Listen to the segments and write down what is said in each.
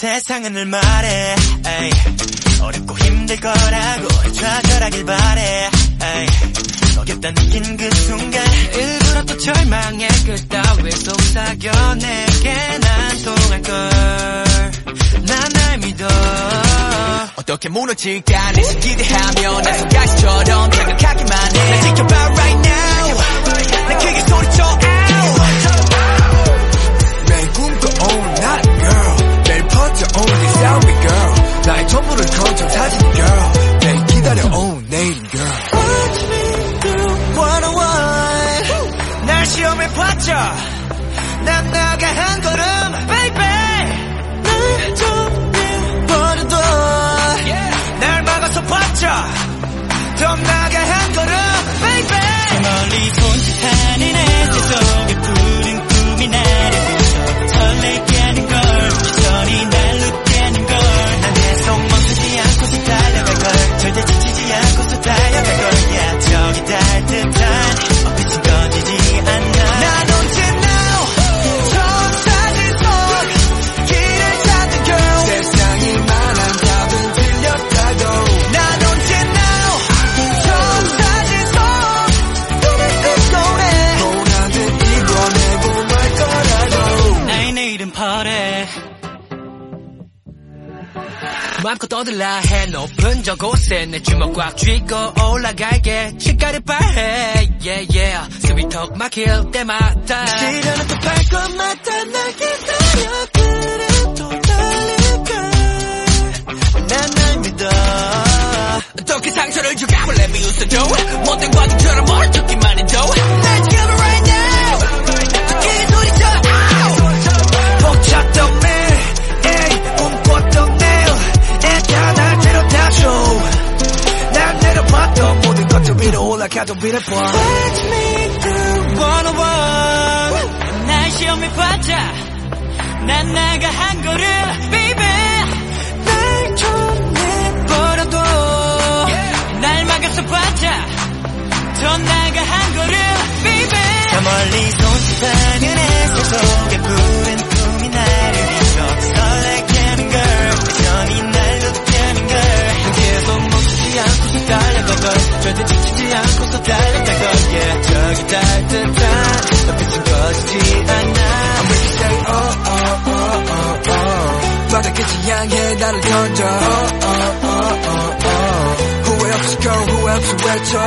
세상은 늘 말해 에이. 어렵고 힘들 거라고 좌절하길 바래 에이. 어겠다 느낀 그 순간 또 절망의 그 따위 속삭여 내게 난 통할걸. 난날 믿어. 어떻게 무너질까? 내심 기대하며 내 손가시처럼 생각하기만 해날 지켜봐 right now 봤죠? 난 나가 한 걸음 baby. 날 정해 버려도. 날 막아서 봤죠? 더 나가 한 걸음 baby. 저 멀리 손짓하는 햇빛 속에 푸른 꿈이 나를 비춰 설레게 하는 걸 시선이 날 웃게 하는 걸난 계속 멈추지 않고서 달려갈 걸. 절대 지치지 않고서 달려갈 걸. yeah, 저기 닿을 듯한 마음껏 떠들라 해. 높은 저 곳에 내 주먹 꽉 쥐고 올라갈게. 시가를 발해. Yeah yeah. 숨이 턱 막힐 때마다. 시련은 또갈 것마다 날 기다려. 그래도 달릴까 난날 믿어. 어떻게 상처를 주고 let me 웃어줘 가도 비례봐 Watch me do want 날 시험에 봤자 난 나가 한 걸음 baby. 날 전해버려도 날 막아서 봤자 더 나가 한 걸음 baby. 저 멀리 손짓하는 속 달려갈 걸 절대 지치지 않고서 달려갈 걸 yeah, 저기 듯한 너빛은 꺼지지 않아. I'm ready to say oh oh oh oh oh 바다 끝이 향해 나를 던져. oh oh oh oh oh 후회 없이 girl 후회 없이 외쳐.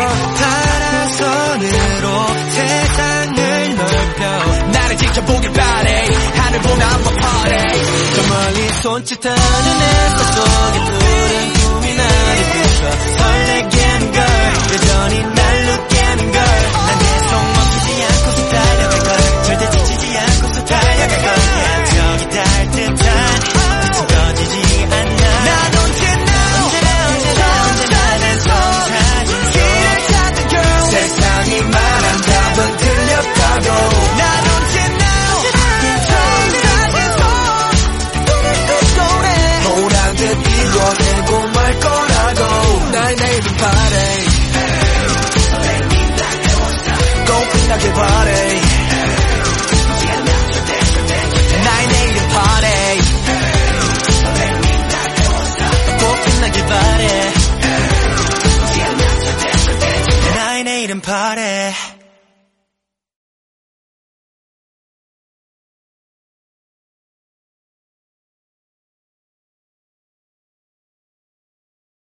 파란선으로 세상을 넓혀. 나를 지켜보길 바래. 하늘 보며 한번 party. 저 멀리 손짓하는 햇살 속에 푸른 비춰 설레게 걸. 여전히 날